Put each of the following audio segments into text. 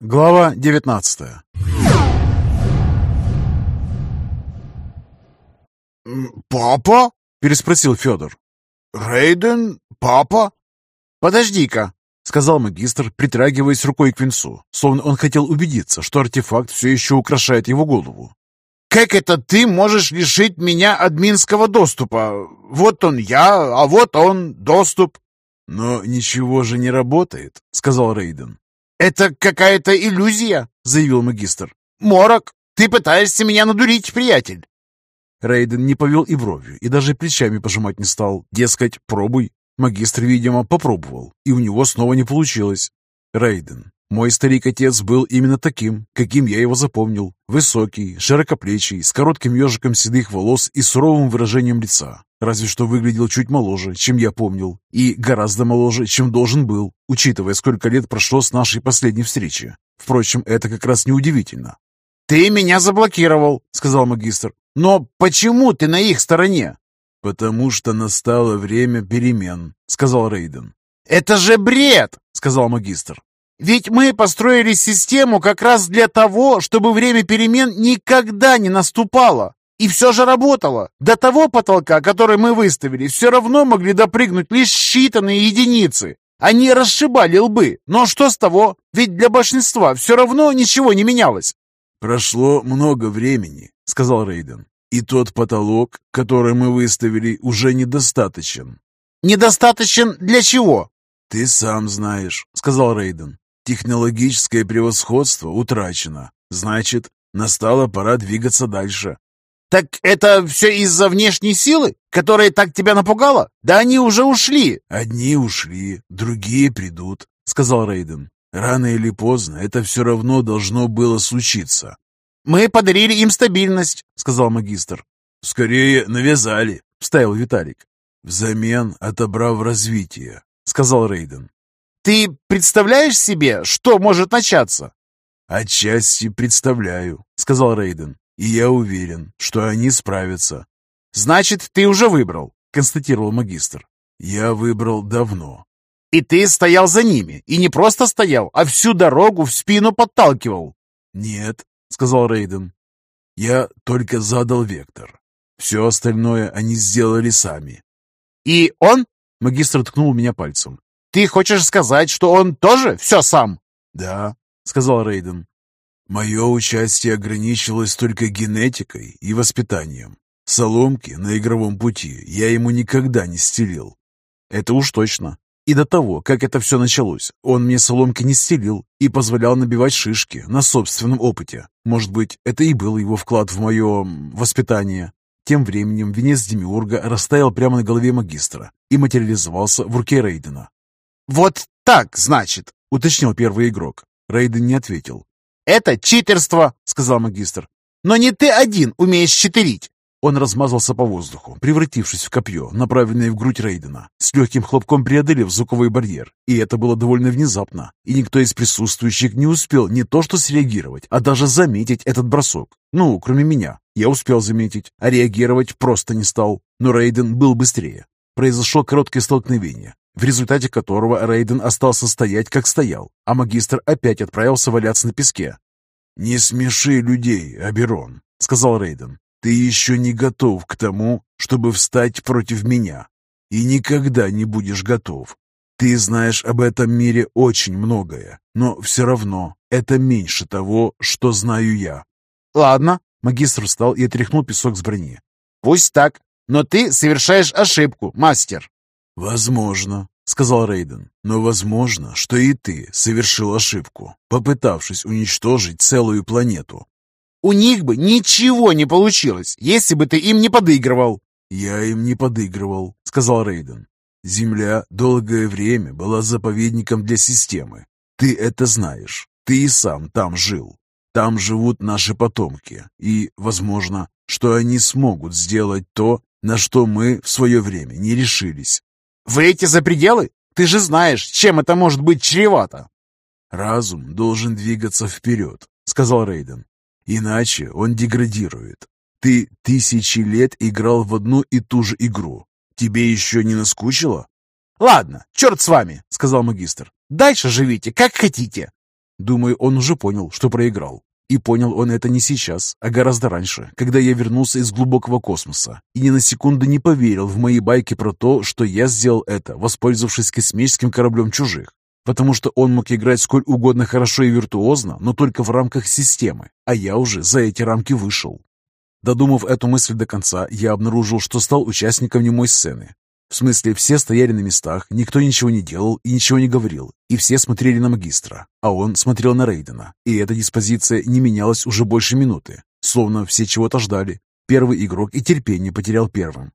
Глава 19 «Папа?» — переспросил Федор. «Рейден? Папа?» «Подожди-ка», — сказал магистр, притрагиваясь рукой к венцу, словно он хотел убедиться, что артефакт все еще украшает его голову. «Как это ты можешь лишить меня админского доступа? Вот он я, а вот он доступ». «Но ничего же не работает», — сказал Рейден. «Это какая-то иллюзия», — заявил магистр. «Морок, ты пытаешься меня надурить, приятель». Рейден не повел и бровью, и даже плечами пожимать не стал. Дескать, пробуй. Магистр, видимо, попробовал, и у него снова не получилось. Рейден. Мой старик-отец был именно таким, каким я его запомнил. Высокий, широкоплечий, с коротким ежиком седых волос и суровым выражением лица. Разве что выглядел чуть моложе, чем я помнил, и гораздо моложе, чем должен был, учитывая, сколько лет прошло с нашей последней встречи. Впрочем, это как раз неудивительно. «Ты меня заблокировал», — сказал магистр. «Но почему ты на их стороне?» «Потому что настало время перемен», — сказал Рейден. «Это же бред!» — сказал магистр. «Ведь мы построили систему как раз для того, чтобы время перемен никогда не наступало. И все же работало. До того потолка, который мы выставили, все равно могли допрыгнуть лишь считанные единицы. Они расшибали лбы. Но что с того? Ведь для большинства все равно ничего не менялось. «Прошло много времени», — сказал Рейден. «И тот потолок, который мы выставили, уже недостаточен». «Недостаточен для чего?» «Ты сам знаешь», — сказал Рейден. «Технологическое превосходство утрачено. Значит, настала пора двигаться дальше». «Так это все из-за внешней силы, которая так тебя напугала? Да они уже ушли!» «Одни ушли, другие придут», — сказал Рейден. Рано или поздно это все равно должно было случиться. «Мы подарили им стабильность», — сказал магистр. «Скорее навязали», — вставил Виталик. «Взамен отобрав развитие», — сказал Рейден. «Ты представляешь себе, что может начаться?» «Отчасти представляю», — сказал Рейден. «И я уверен, что они справятся». «Значит, ты уже выбрал», — констатировал магистр. «Я выбрал давно», и ты стоял за ними, и не просто стоял, а всю дорогу в спину подталкивал. «Нет», — сказал Рейден. «Я только задал вектор. Все остальное они сделали сами». «И он?» — магистр ткнул меня пальцем. «Ты хочешь сказать, что он тоже все сам?» «Да», — сказал Рейден. «Мое участие ограничилось только генетикой и воспитанием. Соломки на игровом пути я ему никогда не стелил». «Это уж точно. И до того, как это все началось, он мне соломки не стелил и позволял набивать шишки на собственном опыте. Может быть, это и был его вклад в мое воспитание. Тем временем венец Демиурга растаял прямо на голове магистра и материализовался в руке Рейдена. «Вот так, значит», — уточнил первый игрок. Рейден не ответил. «Это читерство», — сказал магистр. «Но не ты один умеешь читерить. Он размазался по воздуху, превратившись в копье, направленное в грудь Рейдена, с легким хлопком преодолев звуковой барьер. И это было довольно внезапно, и никто из присутствующих не успел не то что среагировать, а даже заметить этот бросок. Ну, кроме меня. Я успел заметить, а реагировать просто не стал. Но Рейден был быстрее. Произошло короткое столкновение, в результате которого Рейден остался стоять, как стоял, а магистр опять отправился валяться на песке. «Не смеши людей, Аберон», — сказал Рейден. Ты еще не готов к тому, чтобы встать против меня. И никогда не будешь готов. Ты знаешь об этом мире очень многое, но все равно это меньше того, что знаю я. Ладно, магистр встал и отряхнул песок с брони. Пусть так, но ты совершаешь ошибку, мастер. Возможно, сказал Рейден, но возможно, что и ты совершил ошибку, попытавшись уничтожить целую планету. У них бы ничего не получилось, если бы ты им не подыгрывал. Я им не подыгрывал, сказал Рейден. Земля долгое время была заповедником для системы. Ты это знаешь. Ты и сам там жил. Там живут наши потомки. И, возможно, что они смогут сделать то, на что мы в свое время не решились. Выйти за пределы? Ты же знаешь, чем это может быть чревато. Разум должен двигаться вперед, сказал Рейден. Иначе он деградирует. Ты тысячи лет играл в одну и ту же игру. Тебе еще не наскучило? «Ладно, черт с вами», — сказал магистр. «Дальше живите, как хотите». Думаю, он уже понял, что проиграл. И понял он это не сейчас, а гораздо раньше, когда я вернулся из глубокого космоса и ни на секунду не поверил в мои байки про то, что я сделал это, воспользовавшись космическим кораблем чужих. Потому что он мог играть сколь угодно хорошо и виртуозно, но только в рамках системы, а я уже за эти рамки вышел. Додумав эту мысль до конца, я обнаружил, что стал участником немой сцены. В смысле, все стояли на местах, никто ничего не делал и ничего не говорил, и все смотрели на магистра, а он смотрел на Рейдена, и эта диспозиция не менялась уже больше минуты, словно все чего-то ждали. Первый игрок и терпение потерял первым.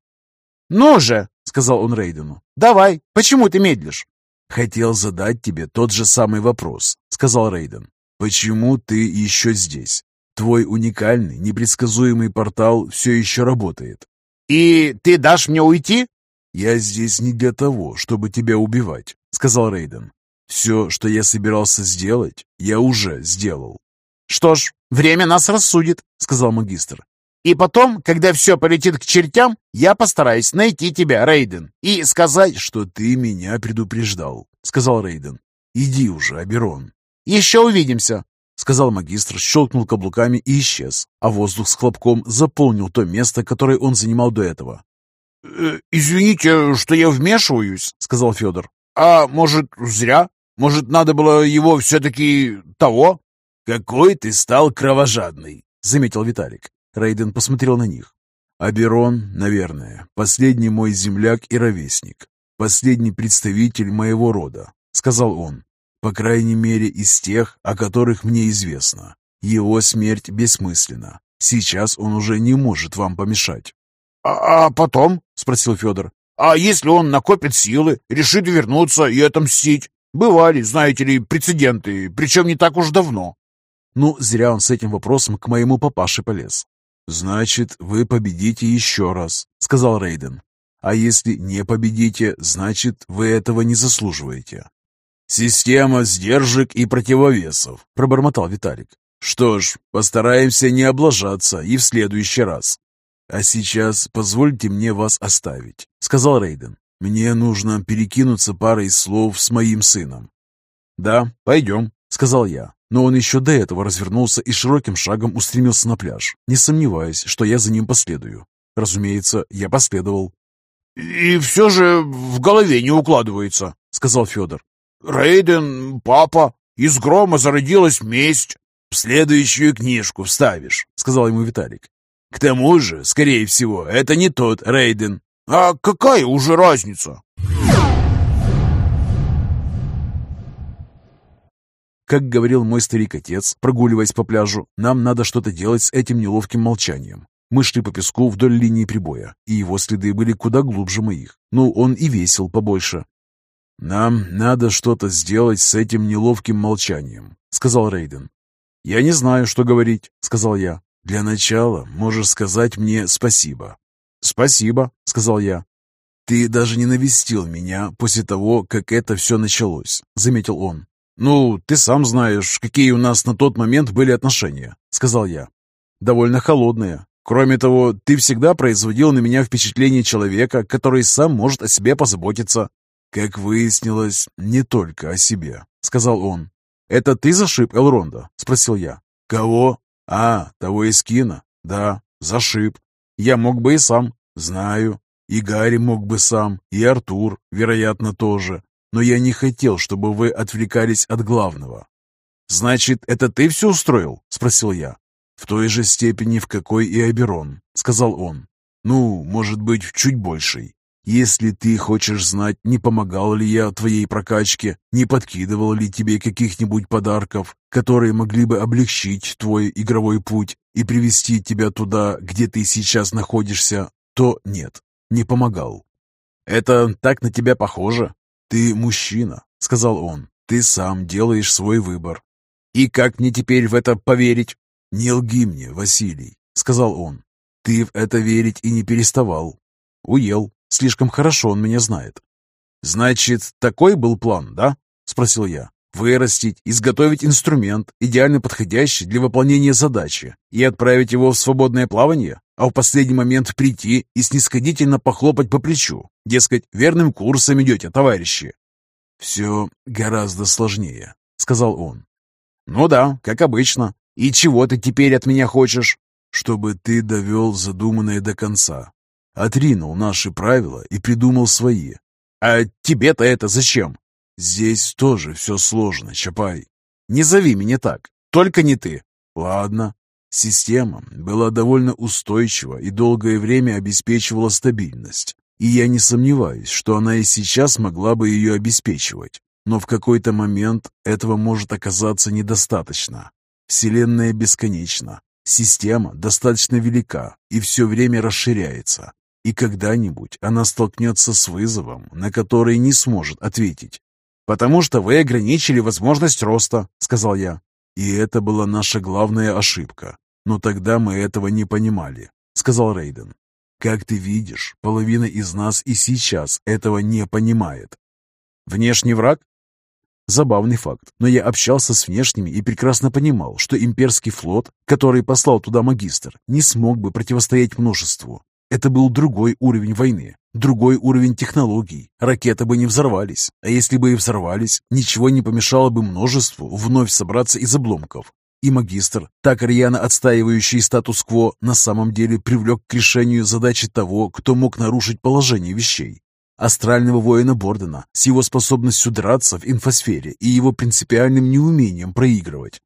«Ну же!» — сказал он Рейдену. «Давай, почему ты медлишь?» «Хотел задать тебе тот же самый вопрос», — сказал Рейден. «Почему ты еще здесь? Твой уникальный, непредсказуемый портал все еще работает». «И ты дашь мне уйти?» «Я здесь не для того, чтобы тебя убивать», — сказал Рейден. «Все, что я собирался сделать, я уже сделал». «Что ж, время нас рассудит», — сказал магистр. «И потом, когда все полетит к чертям, я постараюсь найти тебя, Рейден, и сказать...» «Что ты меня предупреждал», — сказал Рейден. «Иди уже, Аберон». «Еще увидимся», — сказал магистр, щелкнул каблуками и исчез, а воздух с хлопком заполнил то место, которое он занимал до этого. Э, «Извините, что я вмешиваюсь», — сказал Федор. «А может, зря? Может, надо было его все-таки того?» «Какой ты стал кровожадный», — заметил Виталик. Рейден посмотрел на них. «Аберон, наверное, последний мой земляк и ровесник, последний представитель моего рода», — сказал он. «По крайней мере, из тех, о которых мне известно. Его смерть бессмысленна. Сейчас он уже не может вам помешать. «А, а потом?» — спросил Федор. «А если он накопит силы, решит вернуться и отомстить? Бывали, знаете ли, прецеденты, причем не так уж давно». Ну, зря он с этим вопросом к моему папаше полез. «Значит, вы победите еще раз», — сказал Рейден. «А если не победите, значит, вы этого не заслуживаете». «Система сдержек и противовесов», — пробормотал Виталик. «Что ж, постараемся не облажаться и в следующий раз». «А сейчас позвольте мне вас оставить», — сказал Рейден. «Мне нужно перекинуться парой слов с моим сыном». «Да, пойдем», — сказал я. Но он еще до этого развернулся и широким шагом устремился на пляж, не сомневаясь, что я за ним последую. Разумеется, я последовал. «И все же в голове не укладывается», — сказал Федор. «Рейден, папа, из грома зародилась месть». «В следующую книжку вставишь», — сказал ему Виталик. К тому же, скорее всего, это не тот Рейден. А какая уже разница? Как говорил мой старик-отец, прогуливаясь по пляжу, нам надо что-то делать с этим неловким молчанием. Мы шли по песку вдоль линии прибоя, и его следы были куда глубже моих. Ну, он и весил побольше. «Нам надо что-то сделать с этим неловким молчанием», — сказал Рейден. «Я не знаю, что говорить», — сказал я. «Для начала можешь сказать мне спасибо». «Спасибо», — сказал я. «Ты даже не навестил меня после того, как это все началось», — заметил он. «Ну, ты сам знаешь, какие у нас на тот момент были отношения», — сказал я. «Довольно холодные. Кроме того, ты всегда производил на меня впечатление человека, который сам может о себе позаботиться». «Как выяснилось, не только о себе», — сказал он. «Это ты зашиб Элронда?» — спросил я. «Кого?» «А, того из кино? Да, зашиб. Я мог бы и сам». «Знаю. И Гарри мог бы сам, и Артур, вероятно, тоже. Но я не хотел, чтобы вы отвлекались от главного». «Значит, это ты все устроил?» — спросил я. «В той же степени, в какой и Аберон», — сказал он. «Ну, может быть, в чуть большей. Если ты хочешь знать, не помогал ли я твоей прокачке, не подкидывал ли тебе каких-нибудь подарков, которые могли бы облегчить твой игровой путь и привести тебя туда, где ты сейчас находишься, то нет, не помогал. Это так на тебя похоже? Ты мужчина, сказал он. Ты сам делаешь свой выбор. И как мне теперь в это поверить? Не лги мне, Василий, сказал он. Ты в это верить и не переставал. Уел. Слишком хорошо он меня знает. «Значит, такой был план, да?» — спросил я. «Вырастить, изготовить инструмент, идеально подходящий для выполнения задачи, и отправить его в свободное плавание, а в последний момент прийти и снисходительно похлопать по плечу, дескать, верным курсом идете, товарищи». «Все гораздо сложнее», — сказал он. «Ну да, как обычно. И чего ты теперь от меня хочешь?» «Чтобы ты довел задуманное до конца. Отринул наши правила и придумал свои. А тебе-то это зачем? Здесь тоже все сложно, Чапай. Не зови меня так. Только не ты. Ладно. Система была довольно устойчива и долгое время обеспечивала стабильность. И я не сомневаюсь, что она и сейчас могла бы ее обеспечивать. Но в какой-то момент этого может оказаться недостаточно. Вселенная бесконечна. Система достаточно велика и все время расширяется. И когда-нибудь она столкнется с вызовом, на который не сможет ответить. «Потому что вы ограничили возможность роста», — сказал я. «И это была наша главная ошибка. Но тогда мы этого не понимали», — сказал Рейден. «Как ты видишь, половина из нас и сейчас этого не понимает». «Внешний враг?» Забавный факт, но я общался с внешними и прекрасно понимал, что имперский флот, который послал туда магистр, не смог бы противостоять множеству. Это был другой уровень войны, другой уровень технологий. Ракеты бы не взорвались, а если бы и взорвались, ничего не помешало бы множеству вновь собраться из обломков. И магистр, так рьяно отстаивающий статус-кво, на самом деле привлек к решению задачи того, кто мог нарушить положение вещей. Астрального воина Бордена с его способностью драться в инфосфере и его принципиальным неумением проигрывать.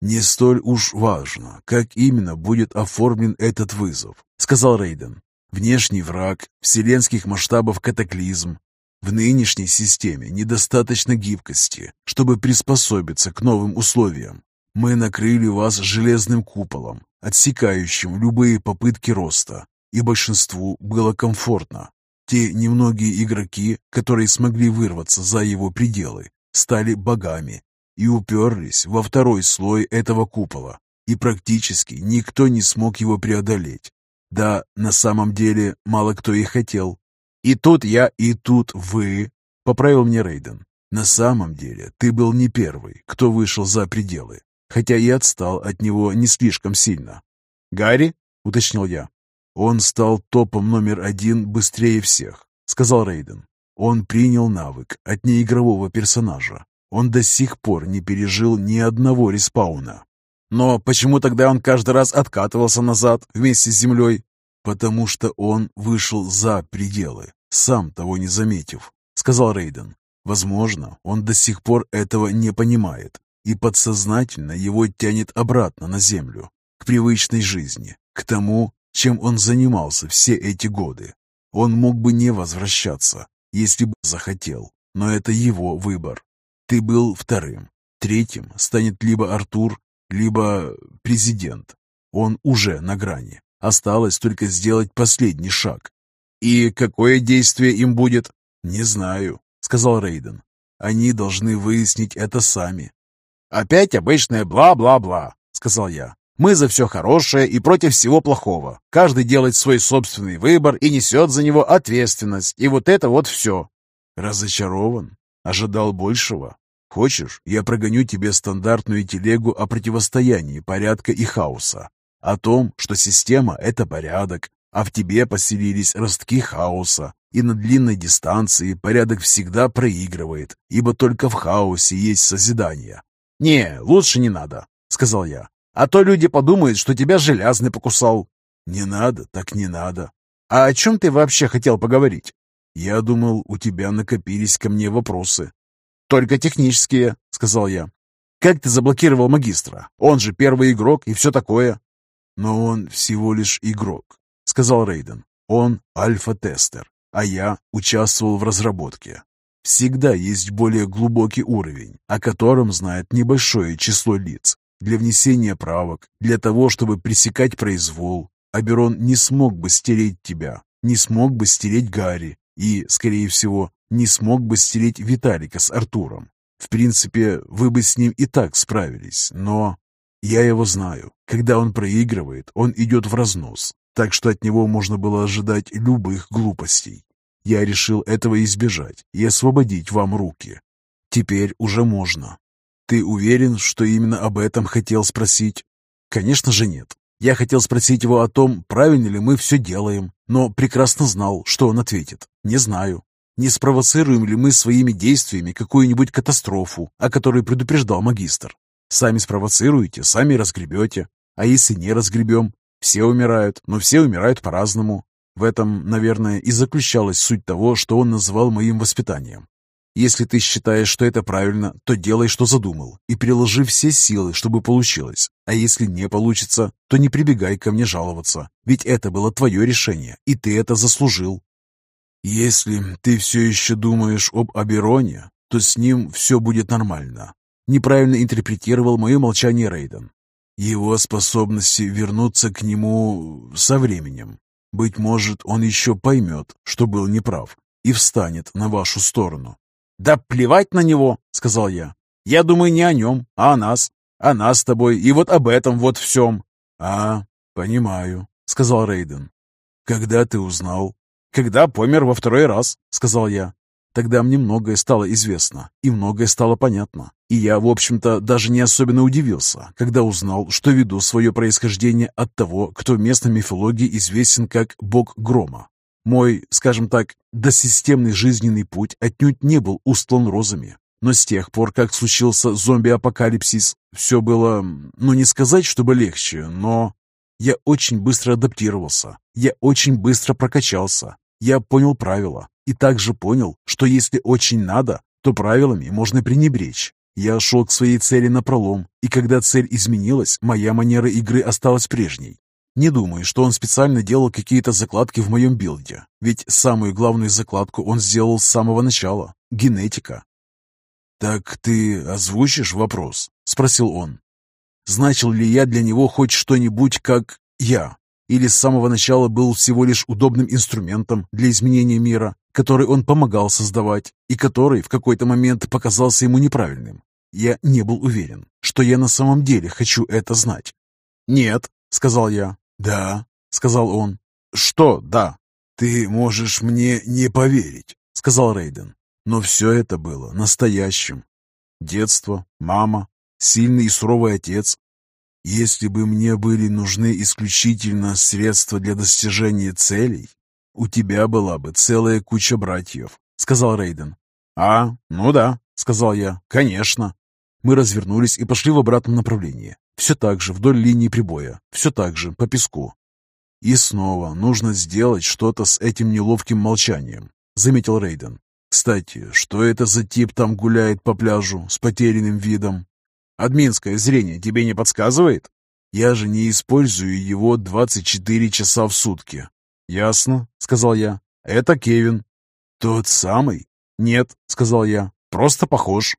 «Не столь уж важно, как именно будет оформлен этот вызов», — сказал Рейден. «Внешний враг, вселенских масштабов катаклизм. В нынешней системе недостаточно гибкости, чтобы приспособиться к новым условиям. Мы накрыли вас железным куполом, отсекающим любые попытки роста, и большинству было комфортно. Те немногие игроки, которые смогли вырваться за его пределы, стали богами и уперлись во второй слой этого купола, и практически никто не смог его преодолеть. Да, на самом деле, мало кто и хотел. И тут я, и тут вы, — поправил мне Рейден. На самом деле, ты был не первый, кто вышел за пределы, хотя и отстал от него не слишком сильно. «Гарри?» — уточнил я. «Он стал топом номер один быстрее всех», — сказал Рейден. Он принял навык от неигрового персонажа, он до сих пор не пережил ни одного респауна. Но почему тогда он каждый раз откатывался назад вместе с землей? Потому что он вышел за пределы, сам того не заметив, сказал Рейден. Возможно, он до сих пор этого не понимает, и подсознательно его тянет обратно на землю, к привычной жизни, к тому, чем он занимался все эти годы. Он мог бы не возвращаться, если бы захотел, но это его выбор. Ты был вторым. Третьим станет либо Артур, либо президент. Он уже на грани. Осталось только сделать последний шаг. «И какое действие им будет?» «Не знаю», — сказал Рейден. «Они должны выяснить это сами». «Опять обычное бла-бла-бла», — сказал я. «Мы за все хорошее и против всего плохого. Каждый делает свой собственный выбор и несет за него ответственность. И вот это вот все». «Разочарован?» Ожидал большего? Хочешь, я прогоню тебе стандартную телегу о противостоянии порядка и хаоса, о том, что система — это порядок, а в тебе поселились ростки хаоса, и на длинной дистанции порядок всегда проигрывает, ибо только в хаосе есть созидание. «Не, лучше не надо», — сказал я, «а то люди подумают, что тебя железный покусал». «Не надо, так не надо». «А о чем ты вообще хотел поговорить?» «Я думал, у тебя накопились ко мне вопросы». «Только технические», — сказал я. «Как ты заблокировал магистра? Он же первый игрок и все такое». «Но он всего лишь игрок», — сказал Рейден. «Он альфа-тестер, а я участвовал в разработке. Всегда есть более глубокий уровень, о котором знает небольшое число лиц. Для внесения правок, для того, чтобы пресекать произвол, Аберон не смог бы стереть тебя, не смог бы стереть Гарри, и, скорее всего, не смог бы стереть Виталика с Артуром. В принципе, вы бы с ним и так справились, но... Я его знаю. Когда он проигрывает, он идет в разнос, так что от него можно было ожидать любых глупостей. Я решил этого избежать и освободить вам руки. Теперь уже можно. Ты уверен, что именно об этом хотел спросить? Конечно же нет. Я хотел спросить его о том, правильно ли мы все делаем, но прекрасно знал, что он ответит. Не знаю. Не спровоцируем ли мы своими действиями какую-нибудь катастрофу, о которой предупреждал магистр? Сами спровоцируете, сами разгребете. А если не разгребем? Все умирают, но все умирают по-разному. В этом, наверное, и заключалась суть того, что он называл моим воспитанием. Если ты считаешь, что это правильно, то делай, что задумал, и приложи все силы, чтобы получилось. А если не получится, то не прибегай ко мне жаловаться, ведь это было твое решение, и ты это заслужил. Если ты все еще думаешь об Абероне, то с ним все будет нормально. Неправильно интерпретировал мое молчание Рейден. Его способности вернуться к нему со временем. Быть может, он еще поймет, что был неправ, и встанет на вашу сторону. «Да плевать на него», — сказал я. «Я думаю не о нем, а о нас. О нас с тобой и вот об этом вот всем». «А, понимаю», — сказал Рейден. «Когда ты узнал?» «Когда помер во второй раз», — сказал я. Тогда мне многое стало известно, и многое стало понятно. И я, в общем-то, даже не особенно удивился, когда узнал, что веду свое происхождение от того, кто в местной мифологии известен как бог грома. Мой, скажем так, досистемный жизненный путь отнюдь не был устлан розами. Но с тех пор, как случился зомби-апокалипсис, все было, ну не сказать, чтобы легче, но... Я очень быстро адаптировался, я очень быстро прокачался, я понял правила и также понял, что если очень надо, то правилами можно пренебречь. Я шел к своей цели напролом, и когда цель изменилась, моя манера игры осталась прежней. Не думаю, что он специально делал какие-то закладки в моем билде, ведь самую главную закладку он сделал с самого начала – генетика. «Так ты озвучишь вопрос?» – спросил он. «Значил ли я для него хоть что-нибудь как я? Или с самого начала был всего лишь удобным инструментом для изменения мира, который он помогал создавать и который в какой-то момент показался ему неправильным? Я не был уверен, что я на самом деле хочу это знать. «Нет», — сказал я, «Да», — сказал он. «Что «да»?» «Ты можешь мне не поверить», — сказал Рейден. «Но все это было настоящим. Детство, мама, сильный и суровый отец. Если бы мне были нужны исключительно средства для достижения целей, у тебя была бы целая куча братьев», — сказал Рейден. «А, ну да», — сказал я, — «конечно». Мы развернулись и пошли в обратном направлении. Все так же вдоль линии прибоя, все так же по песку. И снова нужно сделать что-то с этим неловким молчанием, заметил Рейден. Кстати, что это за тип там гуляет по пляжу с потерянным видом? Админское зрение тебе не подсказывает? Я же не использую его 24 часа в сутки. Ясно, сказал я. Это Кевин. Тот самый? Нет, сказал я. Просто похож.